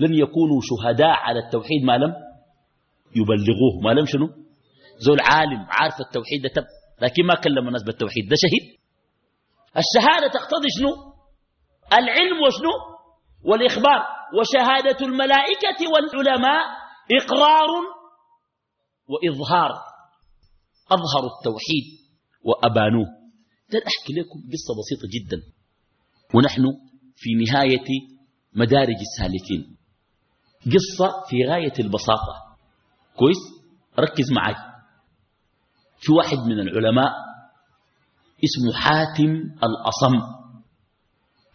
لن يكونوا شهداء على التوحيد ما لم يبلغوه. ما لم شنو؟ زول عالم عارف التوحيد تب لكن ما كلم الناس بالتوحيد. ده شهيد. الشهادة تقتضي شنو؟ العلم وشنو؟ والإخبار وشهادة الملائكة والعلماء إقرار وإظهار. أظهروا التوحيد وأبانوه. أحكي لكم قصة بسيطة جدا. ونحن في نهاية مدارج السالكين. قصة في غاية البساطة. كويس؟ ركز معي. في واحد من العلماء اسمه حاتم الأصم.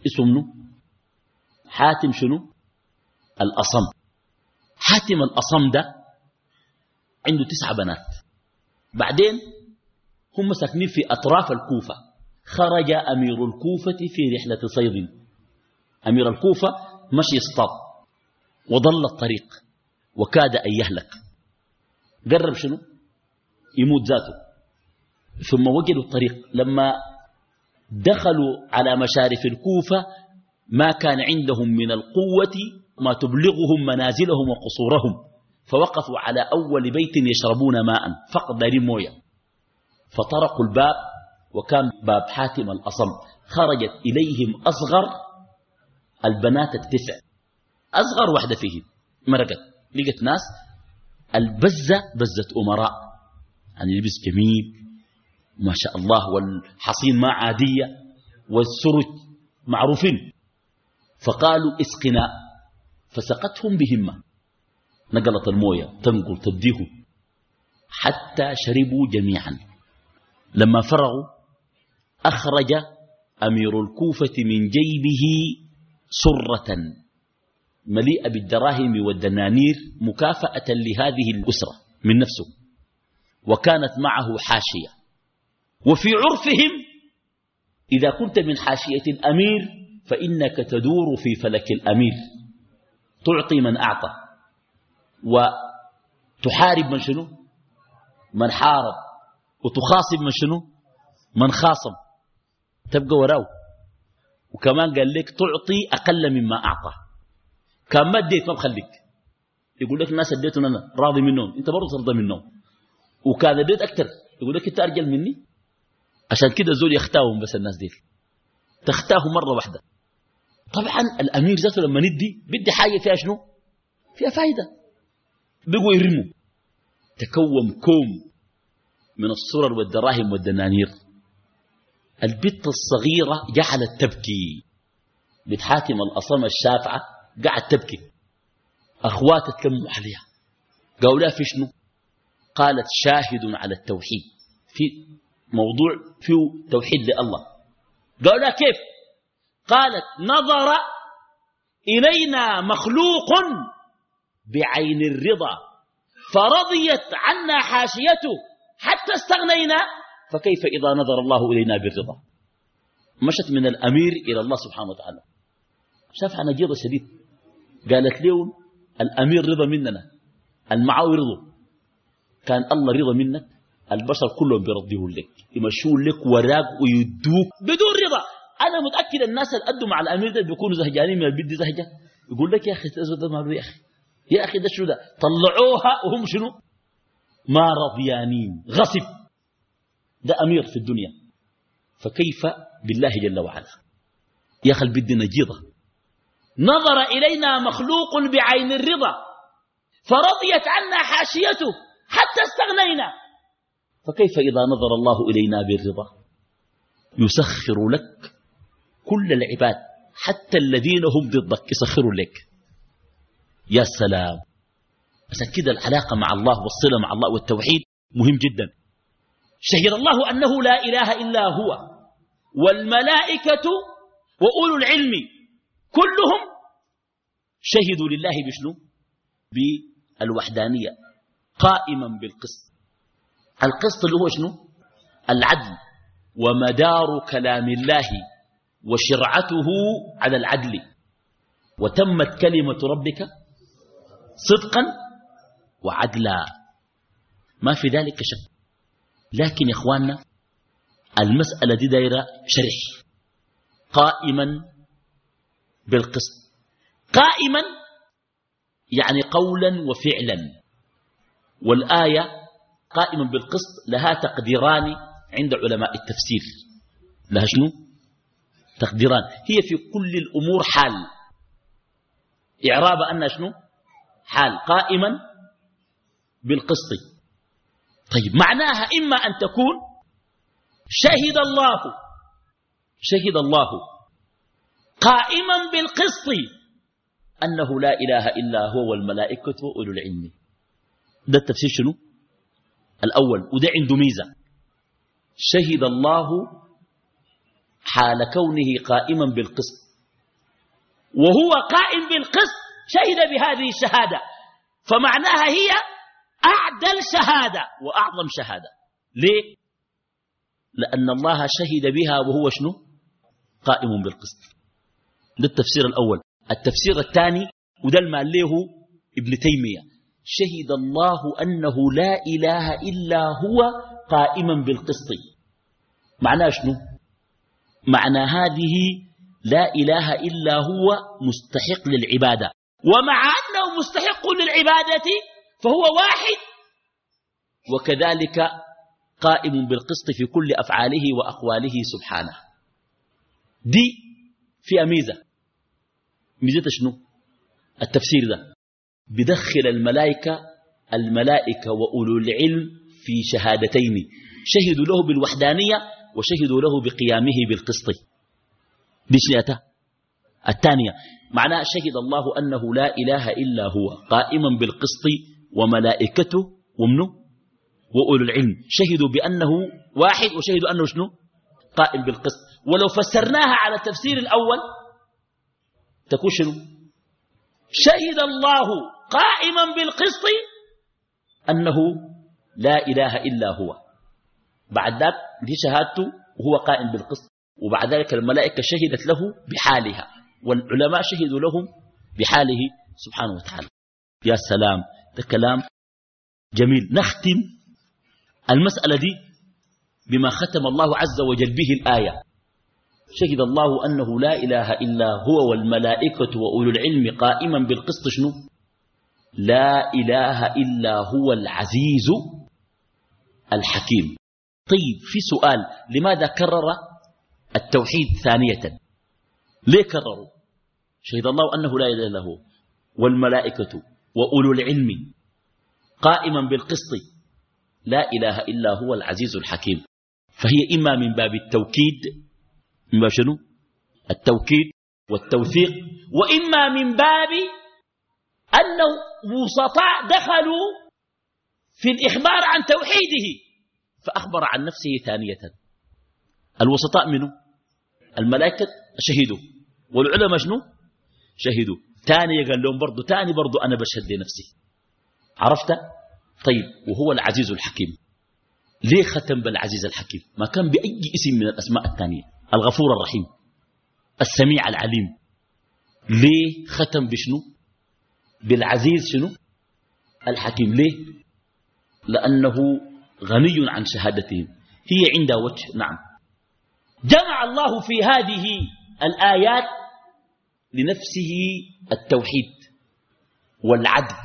اسمه حاتم شنو؟ الأصم. حاتم الأصم ده عنده تسعة بنات. بعدين هم ساكنين في أطراف الكوفة. خرج أمير الكوفة في رحلة صيد. أمير الكوفة مشي يصطاد وضل الطريق. وكاد أن يهلك. قرب شنو؟ يموت ذاته. ثم وجدوا الطريق. لما دخلوا على مشارف الكوفة ما كان عندهم من القوة ما تبلغهم منازلهم وقصورهم. فوقفوا على أول بيت يشربون ماء فقط دارين موية. فطرقوا الباب وكان باب حاتم الأصم. خرجت إليهم أصغر البنات التسع. أصغر واحدة فيهم مرقت. لقت ناس البزة بزة أمراء. يعني لبس جميل ما شاء الله والحصين ما عادية والسرج معروفين. فقالوا اسقنا. فسقتهم بهمة. نقلت الموية تنقل تديهم حتى شربوا جميعا. لما فرغوا أخرج أمير الكوفة من جيبه سرة مليئة بالدراهم والدنانير مكافأة لهذه الأسرة من نفسه. وكانت معه حاشية. وفي عرفهم إذا كنت من حاشية الأمير فإنك تدور في فلك الأمير. تعطي من أعطى. وتحارب من شنو؟ من حارب. وتخاصم من شنو؟ من خاصم. تبقى وراه وكمان قال لك تعطي أقل مما أعطى. كان ما أديت ما بخليك. يقول لك الناس أديتهم أنا. راضي منهم. أنت برضه ترضى منهم. وكان أديت أكثر. يقول لك أنت أرجل مني؟ عشان كده زول يختاهم بس الناس دي تختاه مرة واحدة. طبعا الأمير ذاته لما ندي بدي حاجة فيها شنو؟ فيها فايدة. بقوا يرموا. تكوم كوم من الصرر والدراهم والدنانير. البت الصغيرة جعلت تبكي. بتحاكم الأصم الشافعة قعد تبكي. أخواتها تلموا عليها. قالوا لها في شنو؟ قالت شاهد على التوحيد. في موضوع فيه توحيد لله. قالوا لها كيف؟ قالت نظر إلينا مخلوق بعين الرضا فرضيت عنا حاشيته حتى استغنينا فكيف إذا نظر الله إلينا بالرضا؟ مشت من الأمير إلى الله سبحانه وتعالى. شافها نجيضة شديد. قالت لهم الأمير رضا مننا المعاوي رضو. كان الله رضا منك البشر كلهم بيرضيه لك يمشون لك وراك ويدوك بدون رضا. أنا متأكد الناس اللي أدوا مع الأمير ده بيكونوا زهجانين من البيت زهجة. يقول لك يا أخي ده ماله يا أخي. يا أخي ده شنو ده؟ طلعوها وهم شنو؟ ما رضيانين. غصب. ده أمير في الدنيا. فكيف بالله جل وعلا؟ يا أخي البيت نجيضة. نظر إلينا مخلوق بعين الرضا. فرضيت عنا حاشيته. حتى استغنينا. فكيف إذا نظر الله إلينا بالرضا؟ يسخر لك كل العباد حتى الذين هم ضدك يسخروا لك. يا سلام. عشان كده العلاقة مع الله والصلة مع الله والتوحيد مهم جدا. شهد الله أنه لا إله إلا هو. والملائكة وأولو العلم كلهم شهدوا لله بشنو؟ بالوحدانية قائما بالقسط. القسط اللي هو شنو؟ العدل ومدار كلام الله وشرعته على العدل. وتمت كلمة ربك صدقا وعدلا. ما في ذلك شك. لكن يا إخواننا المسألة دي دايرة شرح. قائما بالقسط. قائما يعني قولا وفعلا. والآية قائما بالقسط لها تقديران عند علماء التفسير. لها شنو؟ تقديران. هي في كل الأمور حال. إعراب أنها شنو؟ حال. قائما بالقسط. طيب معناها إما أن تكون شهد الله شهد الله قائما بالقسط أنه لا إله إلا هو والملائكة وأولو العلم. ده التفسير شنو؟ الأول وده عنده ميزة. شهد الله حال كونه قائما بالقسط. وهو قائم بالقسط شهد بهذه الشهادة. فمعناها هي أعدل شهادة وأعظم شهادة. ليه؟ لأن الله شهد بها وهو شنو؟ قائم بالقسط. ده التفسير الأول. التفسير الثاني وده المال له ابن تيمية. شهد الله أنه لا إله إلا هو قائما بالقسط. معناه شنو؟ معنى هذه لا إله إلا هو مستحق للعبادة. ومع أنه مستحق للعبادة فهو واحد. وكذلك قائم بالقسط في كل أفعاله وأقواله سبحانه. دي فيها ميزة. ميزة شنو؟ التفسير ده. بدخل الملائكة الملائكة وأولو العلم في شهادتين. شهدوا له بالوحدانية وشهدوا له بقيامه بالقسط. دي شنيته الثانية معناه شهد الله أنه لا إله إلا هو قائما بالقسط وملائكته ومنه وأولو العلم. شهدوا بأنه واحد وشهدوا أنه شنو؟ قائم بالقسط. ولو فسرناها على التفسير الأول تكون شنو؟ شهد الله قائما بالقسط أنه لا إله إلا هو. بعد ذلك دي شهادته وهو قائم بالقسط. وبعد ذلك الملائكة شهدت له بحالها والعلماء شهدوا لهم بحاله سبحانه وتعالى. يا سلام ده كلام جميل. نختم المسألة دي بما ختم الله عز وجل به الآية. شهد الله أنه لا إله إلا هو والملائكة وأولو العلم قائما بالقسط. شنو؟ لا إله إلا هو العزيز الحكيم. طيب في سؤال لماذا كرر التوحيد ثانية؟ ليه كرروا؟ شهد الله أنه لا إله إلا هو والملائكة وأولو العلم قائما بالقسط لا إله إلا هو العزيز الحكيم. فهي إما من باب التوكيد من باب شنو؟ التوكيد والتوثيق وإما من باب أن وسطاء دخلوا في الإخبار عن توحيده. فأخبر عن نفسه ثانية. الوسطاء منه؟ الملائكة شهدوا. والعلماء شنو؟ شهدوا. تاني قال لهم برضو تاني برضو أنا بشهد لنفسي. عرفت؟ طيب وهو العزيز الحكيم. ليه ختم بالعزيز الحكيم؟ ما كان بأي اسم من الأسماء الثانية. الغفور الرحيم. السميع العليم. ليه ختم بشنو؟ بالعزيز شنو؟ الحكيم. ليه؟ لأنه غني عن شهادتهم. هي عند وجه نعم. جمع الله في هذه الآيات لنفسه التوحيد والعدل.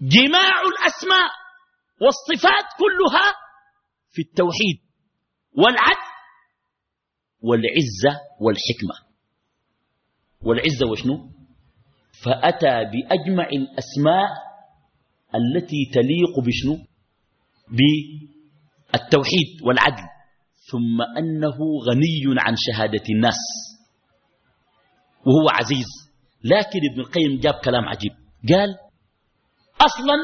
جماع الأسماء والصفات كلها في التوحيد والعدل والعزة والحكمة. والعزة وشنو؟ فأتى بأجمع الأسماء التي تليق بشنو؟ بالتوحيد والعدل ثم أنه غني عن شهادة الناس وهو عزيز. لكن ابن القيم جاب كلام عجيب. قال أصلا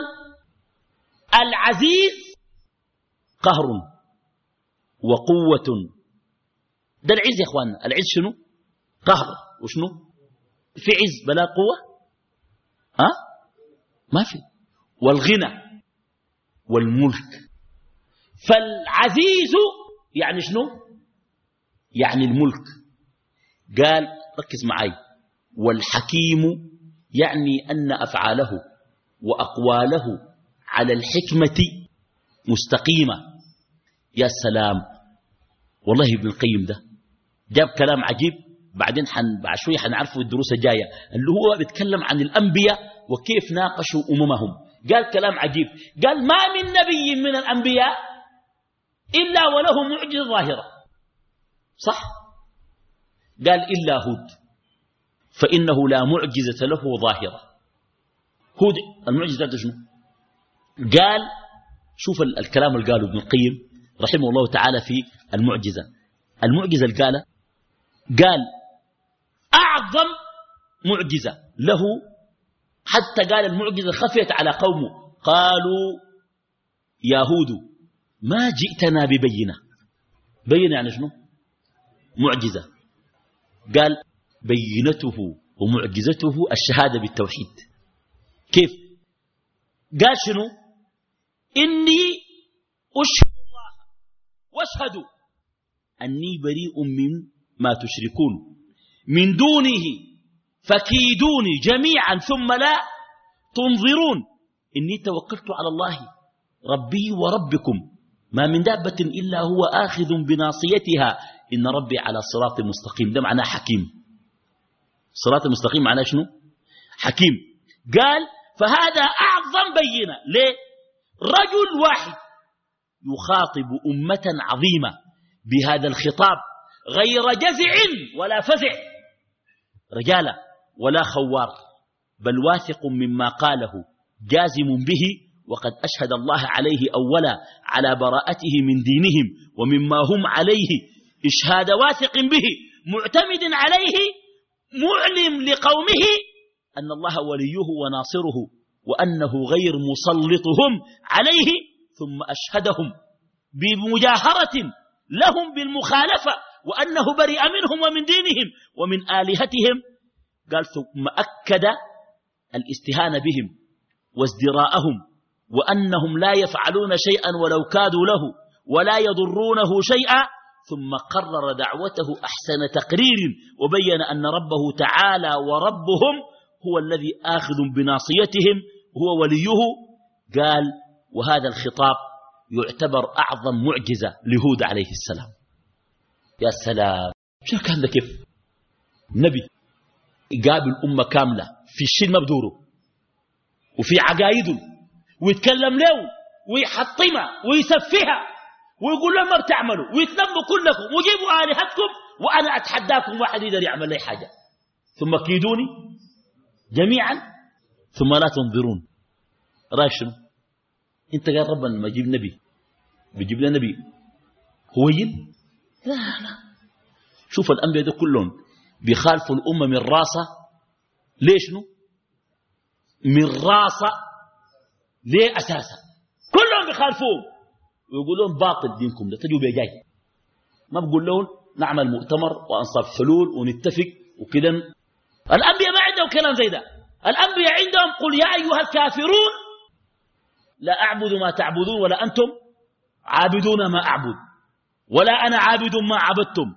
العزيز قهر وقوة. ده العز يا اخواننا العز شنو؟ قهر. وشنو؟ في عز بلا قوة؟ ها؟ ما في. والغنى. والملك. فالعزيز يعني شنو؟ يعني الملك. قال ركز معي. والحكيم يعني أن أفعاله وأقواله على الحكمة مستقيمة. يا سلام. والله ابن القيم ده. جاب كلام عجيب. بعدين حن بعد شوية حنعرفه الدروس الجاية. اللي هو بيتكلم عن الأنبياء وكيف ناقشوا أممهم. قال كلام عجيب. قال ما من نبي من الأنبياء إلا وله معجزة ظاهرة. صح؟ قال إلا هود. فإنه لا معجزة له ظاهرة. هود المعجزة شنو؟ قال شوف الكلام اللي قاله ابن القيم رحمه الله تعالى في المعجزة. المعجزة اللي قال قال أعظم معجزة له حتى قال المعجزة خفيت على قومه. قالوا يا هود ما جئتنا ببينة. بينة يعني شنو؟ معجزة. قال بينته ومعجزته الشهادة بالتوحيد. كيف؟ قال شنو؟ إني أشهد الله واشهدوا أني بريء من ما تشركون. من دونه فكيدوني جميعا ثم لا تنظرون. إني توكلت على الله ربي وربكم. ما من دابة إلا هو آخذ بناصيتها. إن ربي على صراط مستقيم. ده معناه حكيم. صراط المستقيم معناه شنو؟ حكيم. قال فهذا أعظم بينة. ليه؟ رجل واحد يخاطب أمة عظيمة بهذا الخطاب غير جزع ولا فزع. رجالة ولا خوار بل واثق مما قاله جازم به وقد أشهد الله عليه أولا على براءته من دينهم ومما هم عليه إشهاد واثق به معتمد عليه معلم لقومه أن الله وليه وناصره وأنه غير مسلطهم عليه ثم أشهدهم بمجاهرة لهم بالمخالفة وأنه بريء منهم ومن دينهم ومن آلهتهم قال ثم أكد الاستهانة بهم وازدراءهم وأنهم لا يفعلون شيئا ولو كادوا له ولا يضرونه شيئا ثم قرر دعوته أحسن تقرير وبين أن ربه تعالى وربهم هو الذي آخذ بناصيتهم هو وليه. قال وهذا الخطاب يعتبر أعظم معجزة لهود عليه السلام. يا سلام! شو كان كيف؟ نبي. يقابل أمة كاملة في الشيء مبدوره وفي عقايده ويتكلم له ويحطمها ويسفها ويقول لهم ما بتعملوا ويتلموا كلكم وجيبوا آلهتكم وأنا أتحداكم واحد يقدر يعمل لي حاجة. ثم كيدوني جميعا. ثم لا تنظرون. رايك شنو؟ أنت قال ربنا لما يجيب نبي بيجيب لنا نبي هوين؟ لا لا. شوف الأنبياء ده كلهم بيخالفوا الأمة من راسة. ليش شنو؟ من راسة ليه أساسا؟ كلهم بيخالفوه ويقولون باطل دينكم ده تجوا جاي ما بقول لهم نعمل مؤتمر وأنصاف حلول ونتفق وكذا. الأنبياء ما عندهم كلام زي ده. الأنبياء عندهم قل يا أيها الكافرون لا أعبد ما تعبدون ولا أنتم عابدون ما أعبد ولا أنا عابد ما عبدتم.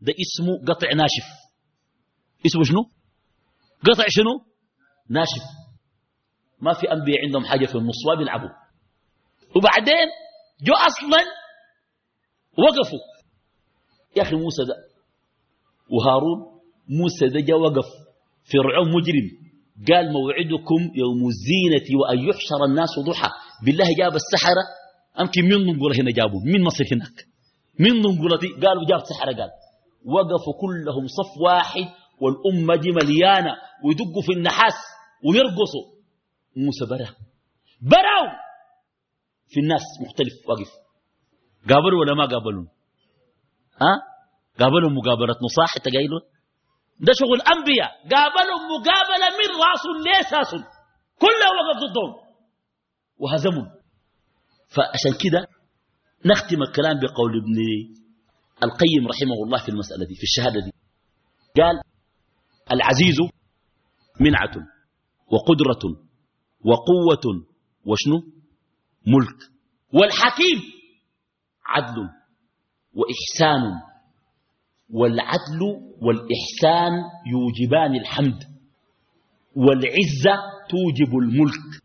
ده اسمه قطع ناشف. اسمه شنو؟ قطع شنو؟ ناشف. ما في أنبياء عندهم حاجة في النص بيلعبوا. وبعدين جو أصلا وقفوا. يا أخي موسى ده وهارون موسى ده جا وقف. فرعون مجرم. قال موعدكم يوم الزينة وأن يحشر الناس ضحى. بالله جاب السحرة. أمكن من ننقل هنا جابوا؟ من مصر هناك؟ من ننقل قالوا جاب سحرة قال. وقفوا كلهم صف واحد والأمة دي مليانة ويدقوا في النحاس ويرقصوا. موسى برا. براو! في الناس مختلف واقف. قابلوا ولا ما قابلوا ها؟ قابلوا مقابلة نصاح؟ انت قايله ده شغل أنبياء. قابلوا مقابلة من راس ليساس كله وقف ضدهم. وهزمهم. فعشان كده نختم الكلام بقول ابن القيم رحمه الله في المسألة دي في الشهادة دي. قال العزيز منعة وقدرة وقوة وشنو؟ ملك. والحكيم عدل وإحسان. والعدل والإحسان يوجبان الحمد. والعزة توجب الملك.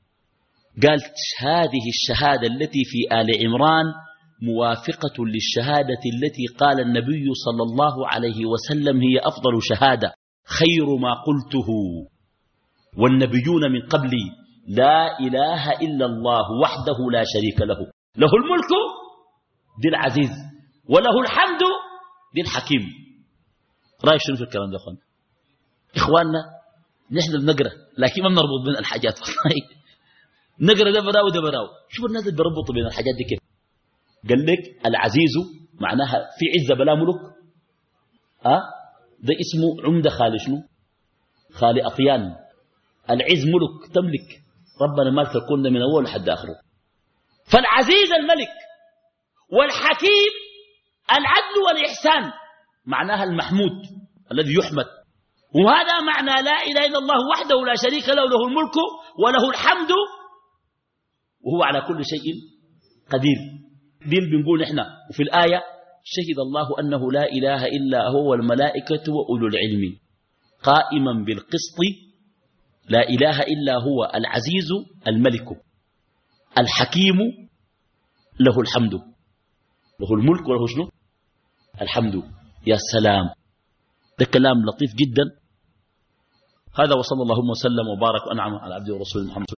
قالت هذه الشهادة التي في آل عمران موافقة للشهادة التي قال النبي صلى الله عليه وسلم هي أفضل شهادة. خير ما قلته. والنبيون من قبلي لا إله إلا الله وحده لا شريك له. له الملك دي العزيز وله الحمد دي الحكيم. رأيك شنو في الكلام ده أخوان؟ إخواننا نحن بنقرأ لكن ما بنربط بين الحاجات. [laughs] نقرأ ده براو ده براو. شوف الناس اللي بيربطوا بين الحاجات دي كيف. قال لك العزيز معناها في عزة بلا ملك أه؟ ده اسمه عمدة خالي شنو؟ خالي أطيان. العز ملك تملك. ربنا مالك كنا من أول لحد آخره. فالعزيز الملك والحكيم العدل والإحسان معناها المحمود الذي يحمد. وهذا معنى لا إله إلا الله وحده لا شريك له له الملك وله الحمد وهو على كل شيء قدير. دي اللي بنقول إحنا وفي الآية شهد الله أنه لا إله إلا هو الملائكة وأولو العلم. قائما بالقسط لا إله إلا هو العزيز الملك. الحكيم له الحمد. له الملك وله شنو؟ الحمد. يا سلام. ده كلام لطيف جدا. هذا وصلى اللهم وسلم وبارك وأنعم على عبده ورسوله محمد.